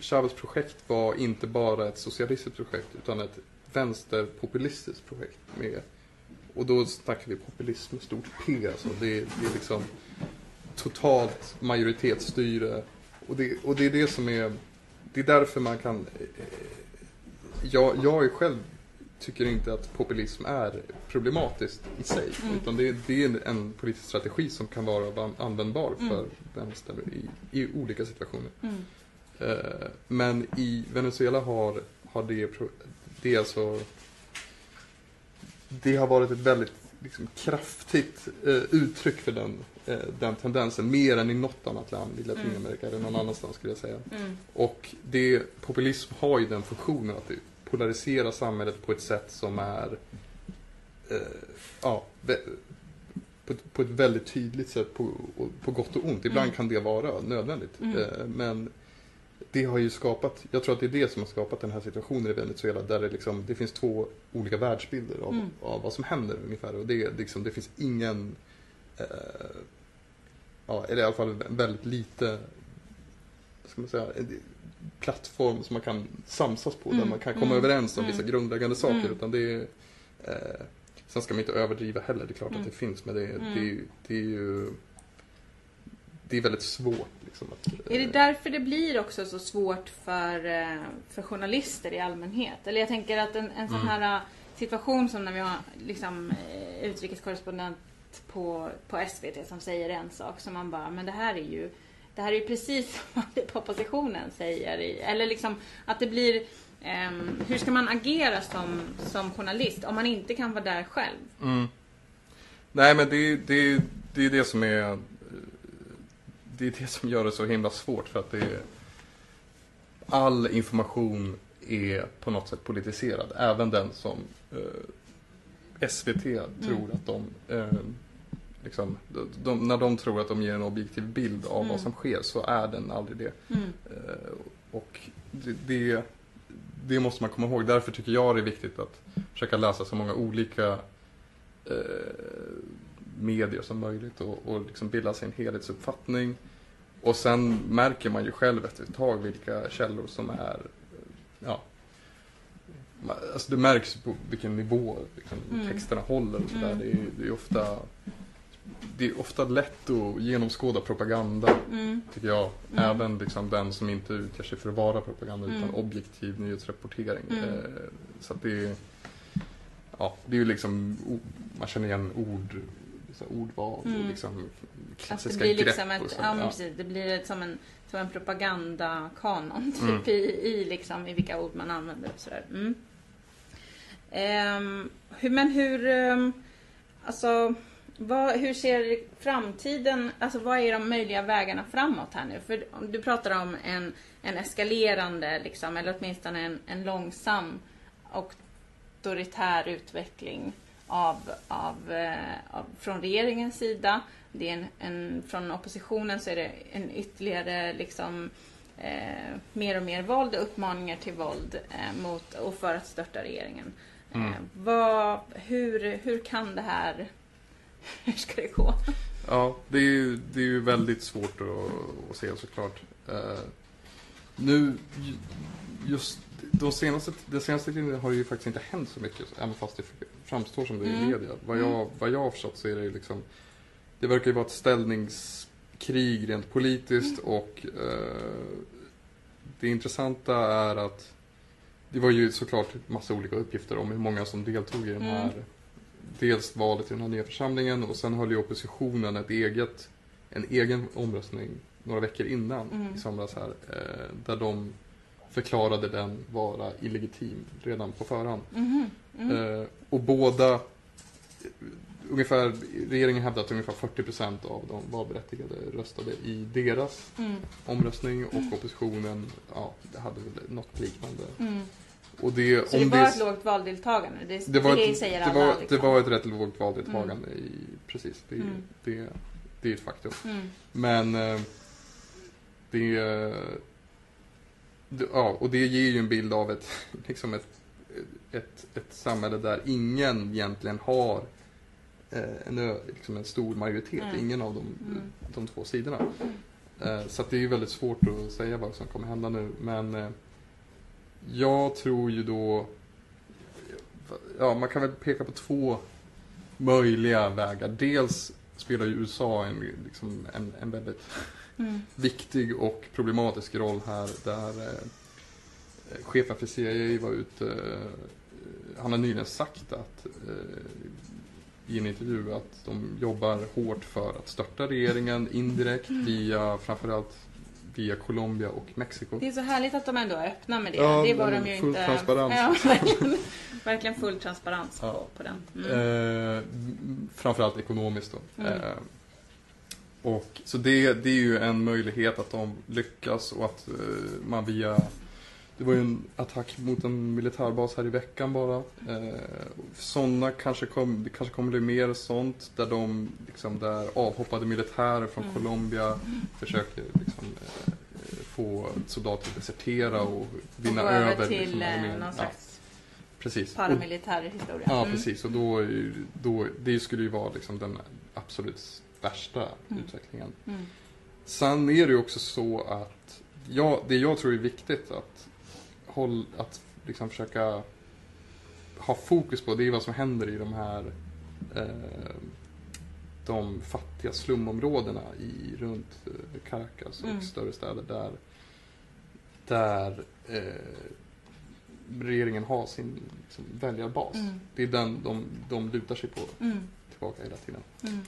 [SPEAKER 2] Chavez projekt var inte bara ett socialistiskt projekt utan ett vänsterpopulistiskt projekt. Med, och då snackar vi populism med stort P. Alltså. Det, det är liksom totalt majoritetsstyre. Och det, och det är det som är, det är därför man kan eh, jag, jag är själv tycker inte att populism är problematiskt i sig.
[SPEAKER 1] Mm.
[SPEAKER 2] Utan det, det är en, politisk strategi som kan vara an- användbar
[SPEAKER 1] Mm.
[SPEAKER 2] för vänstern i, i olika situationer.
[SPEAKER 1] mm,
[SPEAKER 2] men i Venezuela har, har det, det är alltså det har varit ett väldigt liksom, kraftigt eh, uttryck för den, eh, den tendensen. Mer än i något annat land i Latinamerika eller någon annanstans skulle jag säga.
[SPEAKER 1] mm,
[SPEAKER 2] Och det, populism har ju den funktionen att det polariserar samhället på ett sätt som är eh, ja, på, ett- på ett väldigt tydligt sätt på, på gott och ont. Ibland
[SPEAKER 1] Mm.
[SPEAKER 2] kan det vara nödvändigt.
[SPEAKER 1] Mm.
[SPEAKER 2] Eh, men det har ju skapat, jag tror att det är det som har skapat den här situationen i Venezuela där det, liksom, det finns två olika världsbilder av,
[SPEAKER 1] Mm.
[SPEAKER 2] av vad som händer ungefär. Och det, liksom, det finns ingen, eh, ja, eller i alla fall väldigt lite ska man säga, plattform som man kan samsas på. Där
[SPEAKER 1] Mm,
[SPEAKER 2] man kan komma
[SPEAKER 1] mm,
[SPEAKER 2] överens om
[SPEAKER 1] mm.
[SPEAKER 2] vissa grundläggande saker.
[SPEAKER 1] Mm.
[SPEAKER 2] Utan det är, eh, sen ska man inte överdriva heller. Det är klart
[SPEAKER 1] Mm.
[SPEAKER 2] att det finns. Men det,
[SPEAKER 1] Mm.
[SPEAKER 2] det, är, ju- det är ju det är väldigt svårt. Liksom, att,
[SPEAKER 1] Är det
[SPEAKER 2] eh,
[SPEAKER 1] därför det blir också så svårt för, eh, för journalister i allmänhet? Eller jag tänker att en, en sån
[SPEAKER 2] Mm.
[SPEAKER 1] här eh, situation som när vi har liksom, eh, utrikeskorrespondent på, på SVT som säger en sak som man bara, men det här är ju det här är ju precis vad oppositionen säger. Eller liksom att det blir ehm, hur ska man agera som, som journalist om man inte kan vara där själv?
[SPEAKER 2] Mm. Nej men det, det, det är det som är eh, Det är det som gör det så himla svårt för att det är All information är på något sätt politiserad. Även den som eh, SVT tror att de eh, liksom, de, de, När de tror att de ger en objektiv bild av
[SPEAKER 1] Mm.
[SPEAKER 2] vad som sker så är den aldrig det.
[SPEAKER 1] Mm.
[SPEAKER 2] Eh, och det, det, det måste man komma ihåg. Därför tycker jag det är viktigt att försöka läsa så många olika eh, medier som möjligt och, och liksom bilda sig en helhetsuppfattning. Och sen märker man ju själv efter ett tag vilka källor som är ja, Alltså det märks på vilken nivå liksom,
[SPEAKER 1] Mm.
[SPEAKER 2] texterna håller och sådär.
[SPEAKER 1] Mm.
[SPEAKER 2] Det, är, det är ofta det är ofta lätt att genomskåda propaganda
[SPEAKER 1] Mm.
[SPEAKER 2] tycker jag.
[SPEAKER 1] Mm.
[SPEAKER 2] Även liksom den som inte utger sig för att vara propaganda
[SPEAKER 1] Mm.
[SPEAKER 2] utan objektiv nyhetsrapportering.
[SPEAKER 1] Mm.
[SPEAKER 2] Eh, så det är, ja, det är ju liksom, man känner igen ord, ordval och
[SPEAKER 1] Mm.
[SPEAKER 2] liksom
[SPEAKER 1] Att det
[SPEAKER 2] klassiska
[SPEAKER 1] blir
[SPEAKER 2] grepp.
[SPEAKER 1] liksom
[SPEAKER 2] och
[SPEAKER 1] ett,
[SPEAKER 2] så,
[SPEAKER 1] ja,
[SPEAKER 2] ja.
[SPEAKER 1] precis, det blir som en, som en propagandakanon typ
[SPEAKER 2] Mm.
[SPEAKER 1] i, i, liksom, i vilka ord man använder och sådär. Mm. Hur, men hur, ehm, alltså Vad, hur ser framtiden, alltså vad är de möjliga vägarna framåt här nu? För du pratar om en, en eskalerande, liksom, eller åtminstone en, en långsam auktoritär utveckling av, av, eh, av, från regeringens sida. Det är en, en, från oppositionen så är det en ytterligare liksom, eh, mer och mer våld och uppmaningar till våld eh, mot och för att störta regeringen. Mm. Eh, vad, hur, hur kan det här, hur ska det gå?
[SPEAKER 2] Ja, det är ju, det är ju väldigt svårt att, att se såklart. Uh, nu, just de senaste, den senaste tiden har det ju faktiskt inte hänt så mycket, även fast det framstår som det i mm. media. Vad jag, mm. vad jag har förstått så är det ju liksom, det verkar ju vara ett ställningskrig rent politiskt mm. och uh, det intressanta är att det var ju såklart massa olika uppgifter om hur många som deltog i den här mm. Dels valet i den här nya församlingen och sen höll ju oppositionen ett eget, en egen omröstning några veckor innan mm. i somras här. Eh, där de förklarade den vara illegitim redan på förhand. Mm. Mm. och båda ungefär, regeringen hävdar att ungefär 40% av de valberättigade röstade i deras mm. omröstning och oppositionen ja, hade väl något liknande.
[SPEAKER 1] Mm. Och det, Så det var det, ett lågt valdeltagande? Det, det, var ett, säger
[SPEAKER 2] alla, det, var, liksom. det var ett rätt lågt valdeltagande, mm. i, precis. Det, mm. det, det är ett faktum. Men eh, det, det, ja, och det ger ju en bild av ett, liksom ett, ett, ett samhälle där ingen egentligen har Eh, en, liksom en stor majoritet, mm. ingen av de, mm. de två sidorna. Eh, så det är ju väldigt svårt att säga vad som kommer hända nu. Men eh, jag tror ju då, ja man kan väl peka på två möjliga vägar. Dels spelar ju USA en, liksom en, en väldigt mm. viktig och problematisk roll här där eh, chefen för CIA var ute, eh, han har nyligen sagt att eh, i en intervju att de jobbar hårt för att störta regeringen indirekt mm. via framförallt via Colombia och Mexiko.
[SPEAKER 1] Det är så härligt att de ändå är öppna med det. Ja, det var de ju
[SPEAKER 2] full
[SPEAKER 1] inte.
[SPEAKER 2] transparens.
[SPEAKER 1] Ja, verkligen, verkligen full transparens ja. på, på, den.
[SPEAKER 2] Mm. Eh, framförallt ekonomiskt då. Mm. Eh, och, så det, det är ju en möjlighet att de lyckas och att eh, man via det var ju en attack mot en militärbas här i veckan bara. Eh, sådana kanske, kom, det kanske kommer bli mer sånt där de, liksom, där avhoppade militärer från mm. Colombia försöker liksom, eh, få soldater att desertera och vinna och över. över
[SPEAKER 1] till liksom, eh, någon slags ja,
[SPEAKER 2] precis.
[SPEAKER 1] paramilitär historia.
[SPEAKER 2] Ja, mm. precis. Och då, då, det skulle ju vara liksom den absolut värsta mm. utvecklingen. Mm. Sen är det ju också så att ja, det jag tror är viktigt att håll, att liksom försöka ha fokus på, det är vad som händer i de här eh, de fattiga slumområdena i, runt eh, Caracas och mm. större städer där, där eh, regeringen har sin liksom, väljarbas. Mm. Det är den de, de lutar sig på mm. tillbaka hela tiden. Mm.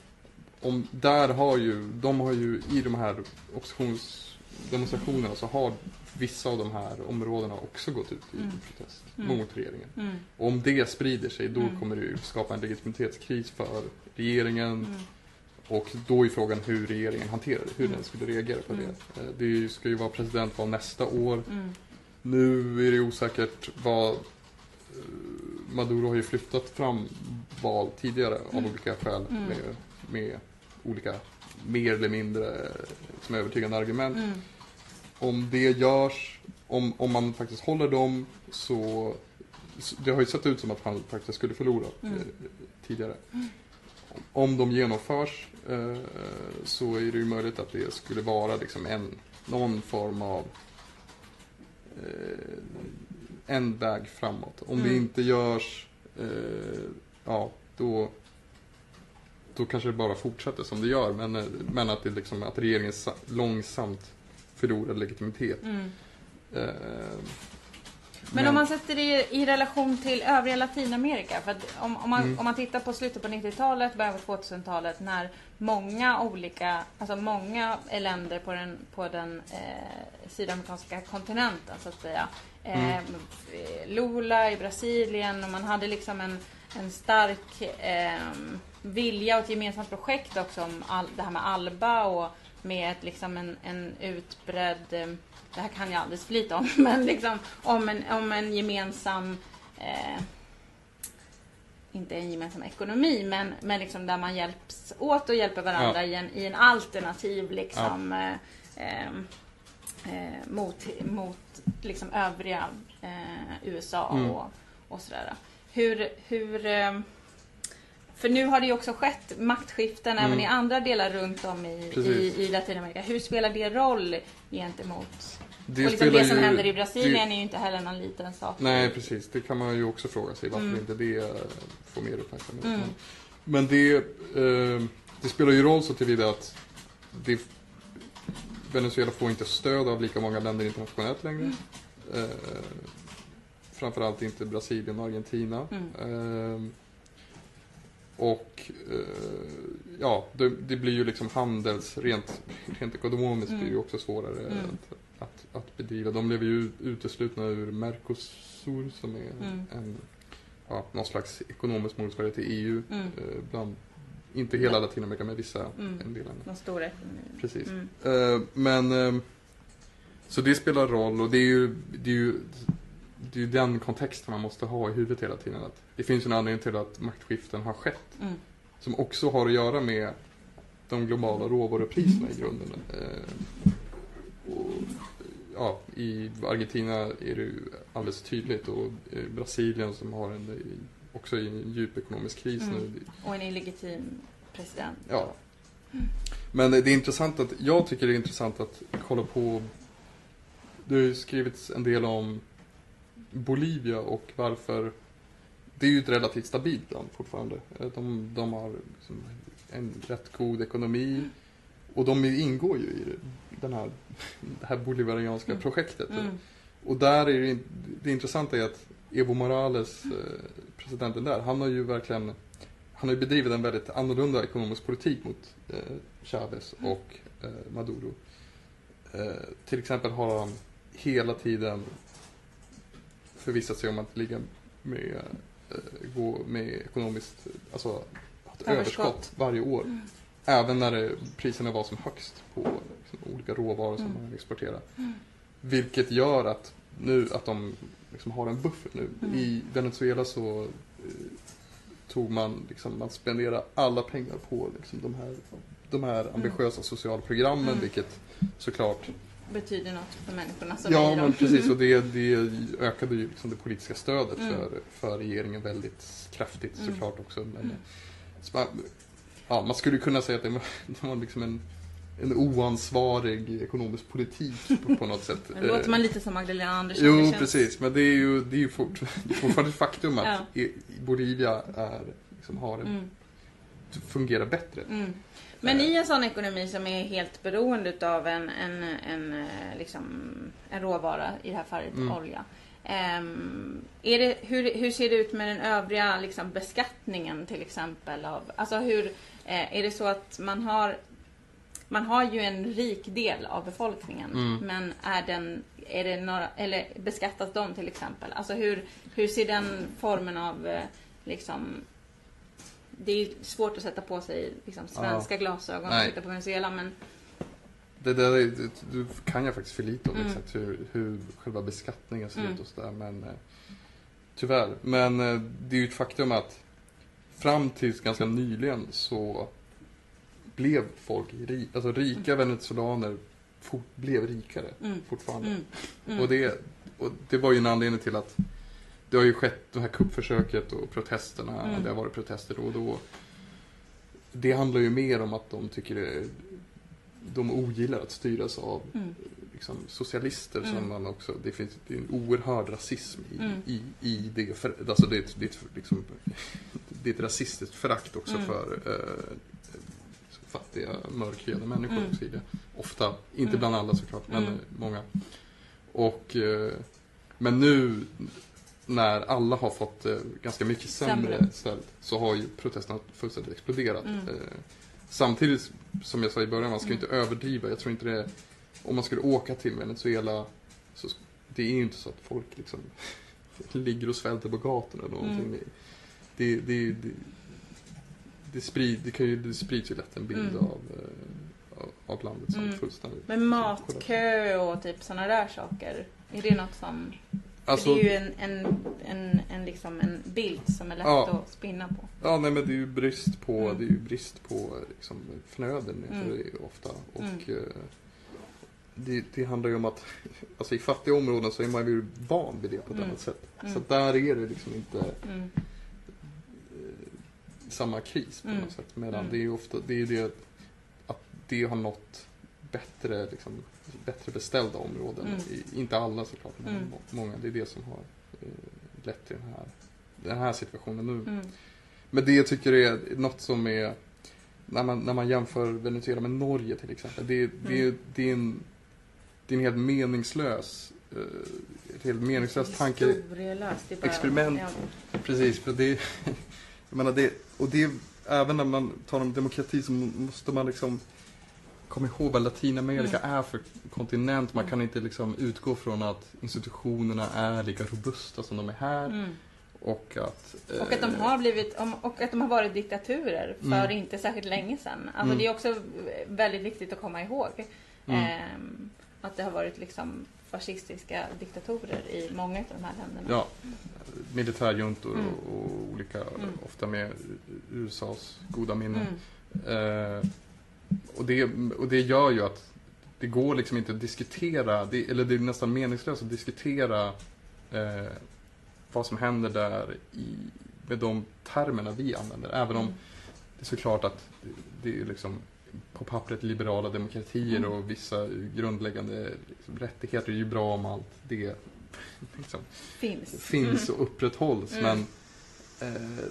[SPEAKER 2] Om, där har ju, de har ju i de här oppositionsdemonstrationerna så har vissa av de här områdena också gått ut i mm. protest mm. mot regeringen. Mm. Och om det sprider sig då mm. kommer det skapa en legitimitetskris för regeringen. Mm. Och då är frågan hur regeringen hanterar det, hur mm. den skulle reagera på det. Eh, det ska ju vara presidentval nästa år. Nu är det osäkert vad eh, Maduro har ju flyttat fram val tidigare av olika skäl med, med olika mer eller mindre som övertygande argument om det görs, om, om man faktiskt håller dem så det har ju sett ut som att han faktiskt skulle förlora mm. eh, tidigare. Mm. Om de genomförs eh, så är det ju möjligt att det skulle vara liksom en, någon form av eh, en väg framåt. Om mm. det inte görs, eh, ja då då kanske det bara fortsätter som det gör. Men, men att, det liksom, att regeringen långsamt förlorad legitimitet. Mm.
[SPEAKER 1] Eh, men, men, om man sätter det i, relation till övriga Latinamerika. För om, om, man, mm. om man tittar på slutet på 90-talet, början på 2000-talet när många olika, alltså många länder på den, på den eh, sydamerikanska kontinenten så att säga. Eh, mm. Lula i Brasilien och man hade liksom en, en stark eh, vilja och ett gemensamt projekt också om all, det här med Alba och med ett, liksom en, en utbredd, eh, det här kan jag alldeles för lite om, men liksom om en, om en gemensam eh, inte en gemensam ekonomi, men, men liksom där man hjälps åt och hjälper varandra ja. i, en, i en alternativ liksom, ja. eh, eh, mot, mot liksom övriga eh, USA mm. och, och sådär. Hur, hur, eh, för nu har det ju också skett maktskiften mm. även i andra delar runt om i, i, i, Latinamerika. Hur spelar det roll gentemot det, och liksom det som ju, händer i Brasilien det, är ju inte heller någon liten sak.
[SPEAKER 2] Nej, precis. Det kan man ju också fråga sig varför mm. inte det eh, får mer uppmärksamhet. Mm. Men det, eh, det spelar ju roll så tillvida att det, Venezuela får inte stöd av lika många länder internationellt längre. Mm. Eh, framförallt inte Brasilien och Argentina. Mm. Eh, och eh, ja, det, det, blir ju liksom handels, rent, rent ekonomiskt mm. blir ju också svårare mm. att, att, att, bedriva. De blev ju uteslutna ur Mercosur som är mm. en, ja, någon slags ekonomisk motsvarighet till EU. Mm. Eh, bland, inte hela Latinamerika men vissa
[SPEAKER 1] mm. en del
[SPEAKER 2] De
[SPEAKER 1] stora ekonomier.
[SPEAKER 2] Precis. Mm. Eh, men så det spelar roll och det är ju, det är ju det är den kontexten man måste ha i huvudet hela tiden. Att det finns en anledning till att maktskiften har skett. Mm. Som också har att göra med de globala råvarupriserna i grunden. Eh, och, ja, I Argentina är det ju alldeles tydligt och Brasilien som har en, också en djup ekonomisk kris mm. nu.
[SPEAKER 1] Och en illegitim president.
[SPEAKER 2] Ja. Men det är intressant att, jag tycker det är intressant att kolla på det har ju skrivits en del om Bolivia och varför det är ju ett relativt stabilt land fortfarande. De, de har liksom en rätt god ekonomi och de ingår ju i den här, det här bolivarianska mm. projektet. Mm. Och där är det, det intressanta är att Evo Morales, eh, presidenten där, han har ju verkligen han har ju bedrivit en väldigt annorlunda ekonomisk politik mot eh, Chavez mm. och eh, Maduro. Eh, till exempel har han hela tiden förvissat sig om att ligga med, eh, gå med ekonomiskt, alltså överskott, överskott varje år. Mm. Även när det, priserna var som högst på liksom, olika råvaror som mm. man exporterar. Mm. Vilket gör att nu att de liksom har en buffert nu. Mm. I Venezuela så eh, tog man, liksom, man spenderade alla pengar på liksom, de, här, de här mm. ambitiösa socialprogrammen mm. vilket såklart
[SPEAKER 1] betyder något för människorna som
[SPEAKER 2] Ja, men precis. Och det, det ökade ju liksom det politiska stödet mm. för, för regeringen väldigt kraftigt mm. såklart också. Men, mm. så ja, man skulle kunna säga att det var, det var liksom en, en oansvarig ekonomisk politik på, på något sätt.
[SPEAKER 1] Det låter man lite som Magdalena Andersson.
[SPEAKER 2] Jo, känns... precis. Men det är ju, det är ju fort, det är fortfarande ett faktum att ja. Bolivia är, liksom, har en, mm. fungerar bättre. Mm.
[SPEAKER 1] Men i en sån ekonomi som är helt beroende av en, en, en, eh, liksom, en råvara, i det här fallet mm. olja. Um, är det, hur, hur ser det ut med den övriga liksom, beskattningen till exempel? Av, alltså hur, eh, är det så att man har man har ju en rik del av befolkningen mm. men är den, är det några, eller beskattas de till exempel? Alltså hur, hur ser den formen av eh, liksom det är svårt att sätta på sig liksom, svenska ja. glasögon och titta på Venezuela men
[SPEAKER 2] det där det, det kan jag faktiskt för lite om mm. exakt hur, hur själva beskattningen ser mm. ut och sådär men eh, Tyvärr. Men eh, det är ju ett faktum att fram tills ganska nyligen så blev folk rik, alltså rika mm. venezuelaner fort, blev rikare mm. fortfarande. Mm. Mm. Och, det, och det var ju en anledning till att det har ju skett det här kuppförsöket och protesterna. Mm. Det har varit protester då och då. Det handlar ju mer om att de tycker det, de ogillar att styras av mm. liksom, socialister mm. som man också, det finns det är en oerhörd rasism i, mm. i, i det. För, alltså det, det, det, liksom, det är ett rasistiskt förakt också mm. för eh, fattiga, mörkhyade människor. Mm. Ofta, inte bland alla såklart, men många. Och, eh, men nu när alla har fått eh, ganska mycket sämre, sämre ställt så har ju protesterna fullständigt exploderat. Mm. Eh, samtidigt som jag sa i början, man ska mm. inte överdriva. Jag tror inte det, om man skulle åka till Venezuela så det är ju inte så att folk liksom ligger och svälter på gatorna eller någonting. Mm. det, det, det, det, sprid, det, kan ju, det sprids ju lätt en bild
[SPEAKER 1] Mm.
[SPEAKER 2] av, eh, av, av landet som
[SPEAKER 1] Mm.
[SPEAKER 2] fullständigt.
[SPEAKER 1] Men matkö och typ sådana där saker. Är det något som...
[SPEAKER 2] Alltså,
[SPEAKER 1] det är ju en, en, en, en, liksom en bild som är lätt
[SPEAKER 2] Ja.
[SPEAKER 1] att spinna på.
[SPEAKER 2] Ja, nej men det är ju brist på,
[SPEAKER 1] Mm.
[SPEAKER 2] det är brist på liksom, förnödenheter
[SPEAKER 1] Mm.
[SPEAKER 2] ofta. Och
[SPEAKER 1] Mm.
[SPEAKER 2] eh, det, det handlar ju om att, alltså i fattiga områden så är man ju van vid det på ett
[SPEAKER 1] Mm.
[SPEAKER 2] annat sätt.
[SPEAKER 1] Mm.
[SPEAKER 2] Så att där är det liksom inte
[SPEAKER 1] Mm.
[SPEAKER 2] eh, samma kris på
[SPEAKER 1] Mm.
[SPEAKER 2] något sätt. Medan
[SPEAKER 1] Mm.
[SPEAKER 2] det är ju ofta, det är det att det har nått bättre, liksom, bättre beställda områden.
[SPEAKER 1] Mm.
[SPEAKER 2] I, inte alla såklart, men
[SPEAKER 1] Mm.
[SPEAKER 2] må- många. Det är det som har eh, lett till den här, den här situationen nu.
[SPEAKER 1] Mm.
[SPEAKER 2] Men det jag tycker är något som är när man, när man jämför Venezuela med Norge till exempel. Det, det,
[SPEAKER 1] Mm.
[SPEAKER 2] det, är, en, det är en helt meningslös eh, ett helt meningslöst tanke. Experiment.
[SPEAKER 1] Ja.
[SPEAKER 2] Precis, för det, jag menar det, och det, även när man talar om demokrati så måste man liksom komma ihåg vad Latinamerika är för kontinent. Man
[SPEAKER 1] Mm.
[SPEAKER 2] kan inte liksom utgå från att institutionerna är lika robusta som de är här.
[SPEAKER 1] Mm.
[SPEAKER 2] Och att...
[SPEAKER 1] Och att de
[SPEAKER 2] eh,
[SPEAKER 1] har blivit, och att de har varit diktaturer för
[SPEAKER 2] Mm.
[SPEAKER 1] inte särskilt länge sedan. Alltså
[SPEAKER 2] Mm.
[SPEAKER 1] det är också väldigt viktigt att komma ihåg.
[SPEAKER 2] Mm.
[SPEAKER 1] Ehm, att det har varit liksom fascistiska diktatorer i många av de här länderna.
[SPEAKER 2] Ja, militärjuntor
[SPEAKER 1] Mm.
[SPEAKER 2] och, och olika,
[SPEAKER 1] Mm.
[SPEAKER 2] ofta med USAs goda minne.
[SPEAKER 1] Mm.
[SPEAKER 2] Eh, och, det, och det gör ju att det går liksom inte att diskutera, det, eller det är nästan meningslöst att diskutera eh, vad som händer där i, med de termerna vi använder. Även om
[SPEAKER 1] Mm.
[SPEAKER 2] det är såklart att det, det är liksom på pappret liberala demokratier
[SPEAKER 1] Mm.
[SPEAKER 2] och vissa grundläggande liksom, rättigheter är ju bra om allt det liksom,
[SPEAKER 1] Finns.
[SPEAKER 2] finns och upprätthålls.
[SPEAKER 1] Mm.
[SPEAKER 2] Men eh,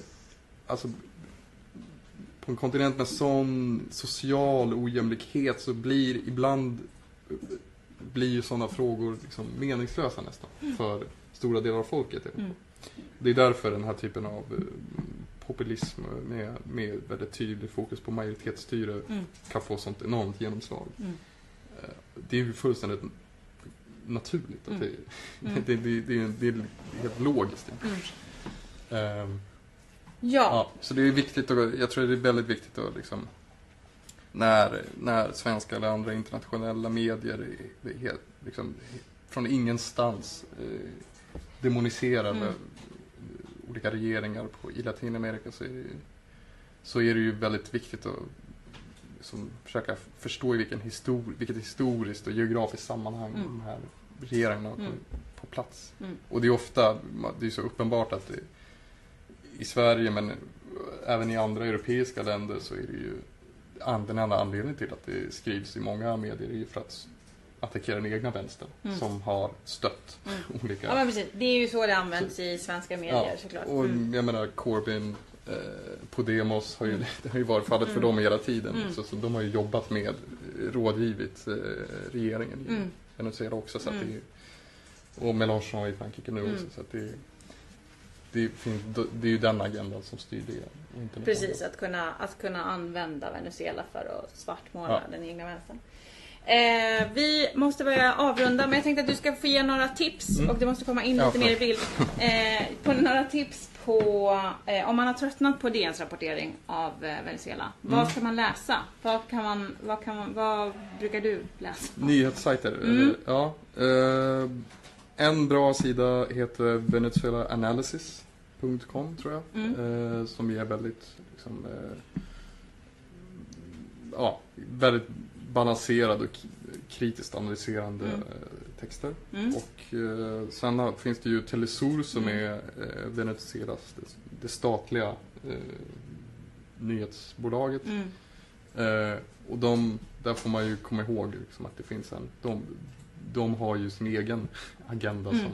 [SPEAKER 2] alltså på en kontinent med sån social ojämlikhet så blir ibland blir ju sådana frågor liksom meningslösa nästan för stora delar av folket.
[SPEAKER 1] Mm.
[SPEAKER 2] Det är därför den här typen av eh, populism med, med väldigt tydlig fokus på majoritetsstyre
[SPEAKER 1] Mm.
[SPEAKER 2] kan få sånt enormt genomslag.
[SPEAKER 1] Mm.
[SPEAKER 2] Eh, Det är ju fullständigt naturligt. Att
[SPEAKER 1] Mm.
[SPEAKER 2] det,
[SPEAKER 1] Mm.
[SPEAKER 2] det, det, det, är helt logiskt.
[SPEAKER 1] Mm. Ja.
[SPEAKER 2] ja, så det är viktigt att, jag tror det är väldigt viktigt att liksom när, när svenska eller andra internationella medier helt, liksom, från ingenstans eh, demoniserar
[SPEAKER 1] Mm.
[SPEAKER 2] olika regeringar på, i Latinamerika så är, det, så är det ju väldigt viktigt att liksom, försöka förstå i vilken histor, vilket historiskt och geografiskt sammanhang
[SPEAKER 1] Mm.
[SPEAKER 2] de här regeringarna har
[SPEAKER 1] Mm.
[SPEAKER 2] på plats.
[SPEAKER 1] Mm.
[SPEAKER 2] Och det är ofta, det är så uppenbart att det, i Sverige men även i andra europeiska länder så är det ju den enda anledningen till att det skrivs i många medier är ju för att attackera den egna vänstern
[SPEAKER 1] Mm.
[SPEAKER 2] som har stött
[SPEAKER 1] Mm.
[SPEAKER 2] olika
[SPEAKER 1] Ja men precis, det är ju så det används i svenska medier såklart.
[SPEAKER 2] och
[SPEAKER 1] Mm.
[SPEAKER 2] jag menar Corbyn, eh, Podemos har ju,
[SPEAKER 1] Mm.
[SPEAKER 2] det har ju varit fallet för
[SPEAKER 1] Mm.
[SPEAKER 2] dem hela tiden.
[SPEAKER 1] Mm.
[SPEAKER 2] Så, så de har ju jobbat med, eh, rådgivit eh, regeringen i
[SPEAKER 1] Mm.
[SPEAKER 2] Venezuela också. Så att det är, och Mélenchon i Frankrike nu också. Så att det, det, finns, det är ju den agendan som styr det. inte
[SPEAKER 1] Precis, att kunna, att kunna använda Venezuela för att svartmåla
[SPEAKER 2] Ja.
[SPEAKER 1] den egna vänstern. Eh, vi måste börja avrunda men jag tänkte att du ska få ge några tips
[SPEAKER 2] Mm.
[SPEAKER 1] och det måste komma in
[SPEAKER 2] Ja,
[SPEAKER 1] lite mer i bild. Eh, på några tips på eh, om man har tröttnat på DNs rapportering av eh, Venezuela. Vad
[SPEAKER 2] Mm.
[SPEAKER 1] ska man läsa? Vad, kan man, vad, kan man, vad brukar du läsa?
[SPEAKER 2] Nyhetssajter?
[SPEAKER 1] Mm.
[SPEAKER 2] Ja. Eh, en bra sida heter venezuelaanalysis.com tror jag.
[SPEAKER 1] Mm.
[SPEAKER 2] Eh, som ger väldigt, liksom, eh, ja, väldigt balanserad och kritiskt analyserande
[SPEAKER 1] Mm.
[SPEAKER 2] eh, texter.
[SPEAKER 1] Mm.
[SPEAKER 2] Och eh, sen finns det ju Telesur som
[SPEAKER 1] Mm.
[SPEAKER 2] är eh, Venezuelas, det, det statliga eh, nyhetsbolaget.
[SPEAKER 1] Mm.
[SPEAKER 2] Eh, och de, där får man ju komma ihåg liksom att det finns en, de, de har ju sin egen agenda
[SPEAKER 1] Mm.
[SPEAKER 2] som,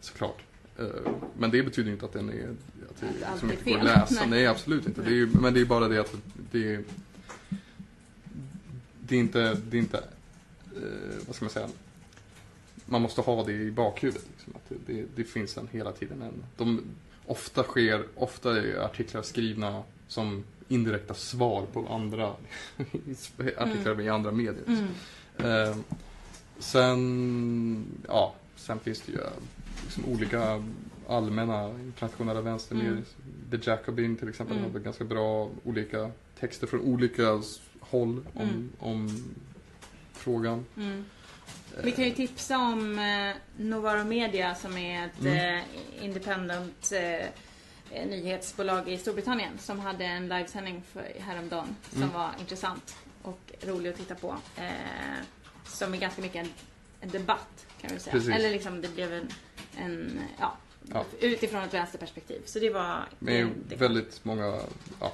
[SPEAKER 2] såklart. Eh, men det betyder inte att den är, att det
[SPEAKER 1] Att
[SPEAKER 2] liksom
[SPEAKER 1] är
[SPEAKER 2] inte går att läsa.
[SPEAKER 1] Nej.
[SPEAKER 2] Nej, absolut inte. Det är men det är bara det att det är, det är inte, det är inte, eh, vad ska man säga, man måste ha det i bakhuvudet. Liksom, att det, det, det finns en hela tiden en, de, ofta sker, ofta är artiklar skrivna som indirekta svar på andra artiklar i andra medier.
[SPEAKER 1] Mm.
[SPEAKER 2] Eh, sen, ja, sen finns det ju liksom olika allmänna internationella vänstermedier.
[SPEAKER 1] Mm.
[SPEAKER 2] The Jacobin till exempel
[SPEAKER 1] Mm.
[SPEAKER 2] hade ganska bra olika texter från olika håll om,
[SPEAKER 1] Mm.
[SPEAKER 2] om frågan.
[SPEAKER 1] Mm. Vi kan ju tipsa om eh, Novaro Media som är ett
[SPEAKER 2] Mm.
[SPEAKER 1] eh, independent eh, eh, nyhetsbolag i Storbritannien som hade en livesändning för, häromdagen som
[SPEAKER 2] Mm.
[SPEAKER 1] var intressant och rolig att titta på. Eh, som är ganska mycket en, en debatt kan vi säga.
[SPEAKER 2] Precis.
[SPEAKER 1] Eller liksom det blev en, en ja,
[SPEAKER 2] Ja.
[SPEAKER 1] utifrån ett vänsterperspektiv. Så det var...
[SPEAKER 2] Med
[SPEAKER 1] det, det
[SPEAKER 2] väldigt många ja,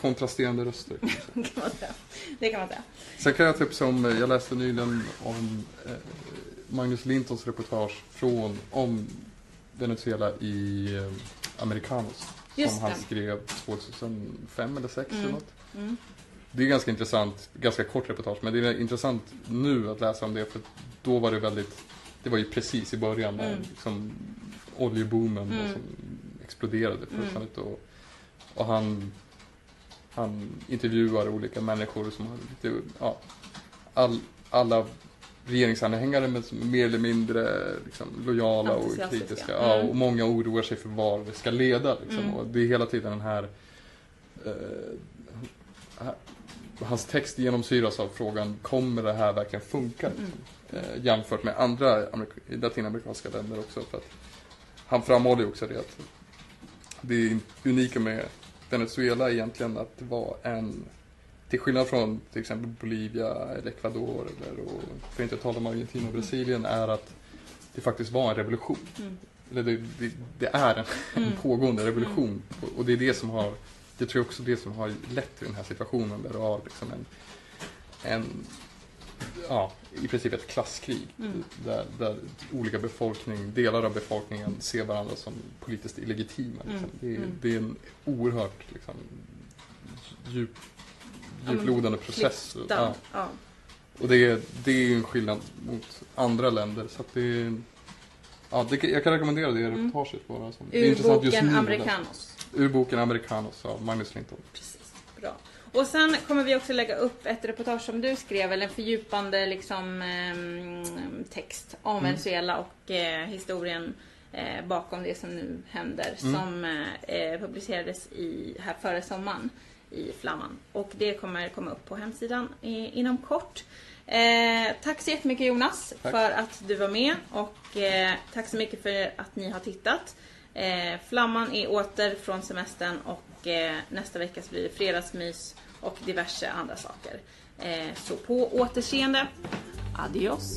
[SPEAKER 2] kontrasterande röster.
[SPEAKER 1] kan man säga. Det kan man säga.
[SPEAKER 2] Sen kan jag tipsa om, jag läste nyligen om eh, Magnus Lintons reportage från, om Venezuela i eh, Americanos.
[SPEAKER 1] Just
[SPEAKER 2] som han
[SPEAKER 1] det.
[SPEAKER 2] skrev 2005 eller 2006
[SPEAKER 1] Mm.
[SPEAKER 2] eller något.
[SPEAKER 1] Mm.
[SPEAKER 2] Det är ganska intressant, ganska kort reportage, men det är intressant nu att läsa om det för då var det väldigt, det var ju precis i början när
[SPEAKER 1] Mm.
[SPEAKER 2] liksom oljeboomen
[SPEAKER 1] Mm.
[SPEAKER 2] som exploderade fullständigt och, och han, han intervjuar olika människor som har lite, ja, all, alla regeringsanhängare men som är mer eller mindre liksom, lojala och kritiska. Ja,
[SPEAKER 1] Mm.
[SPEAKER 2] och många oroar sig för var det ska leda. Liksom.
[SPEAKER 1] Mm.
[SPEAKER 2] Och det är hela tiden den här eh, hans text genomsyras av frågan, kommer det här verkligen funka? Liksom? Eh, jämfört med andra amerik- latinamerikanska länder också. För att han framhåller ju också det att det unika med Venezuela egentligen att det var en, till skillnad från till exempel Bolivia eller Ecuador eller och, för att inte tala om Argentina och Brasilien, är att det faktiskt var en revolution.
[SPEAKER 1] Mm.
[SPEAKER 2] Eller det, det, det är en, en
[SPEAKER 1] Mm.
[SPEAKER 2] pågående revolution. Och, och det är det som har, det tror jag också det som har lett till den här situationen där du har liksom en, en ja, i princip ett klasskrig.
[SPEAKER 1] Mm.
[SPEAKER 2] Där, där olika befolkning, delar av befolkningen ser varandra som politiskt illegitima. Liksom.
[SPEAKER 1] Mm.
[SPEAKER 2] Det, är,
[SPEAKER 1] Mm.
[SPEAKER 2] det är en oerhört liksom, djup, djuplodande process. Ja. Och det är, det är en skillnad mot andra länder. Så det är, ja, det, jag kan rekommendera det
[SPEAKER 1] Mm.
[SPEAKER 2] reportaget bara. Som, det är
[SPEAKER 1] Ur
[SPEAKER 2] intressant just
[SPEAKER 1] boken
[SPEAKER 2] nu.
[SPEAKER 1] Americanos.
[SPEAKER 2] Ur boken Americanos av Magnus Linton.
[SPEAKER 1] Precis. Och sen kommer vi också lägga upp ett reportage som du skrev, eller en fördjupande liksom, ehm, text om
[SPEAKER 2] Mm.
[SPEAKER 1] Venezuela och eh, historien eh, bakom det som nu händer.
[SPEAKER 2] Mm.
[SPEAKER 1] Som eh, publicerades i, här före sommaren i Flamman. Och det kommer komma upp på hemsidan i, inom kort. Eh, tack så jättemycket Jonas
[SPEAKER 2] Tack.
[SPEAKER 1] för att du var med och eh, tack så mycket för att ni har tittat. Eh, Flamman är åter från semestern och eh, nästa vecka så blir det fredagsmys och diverse andra saker. Eh, så på återseende. Adios!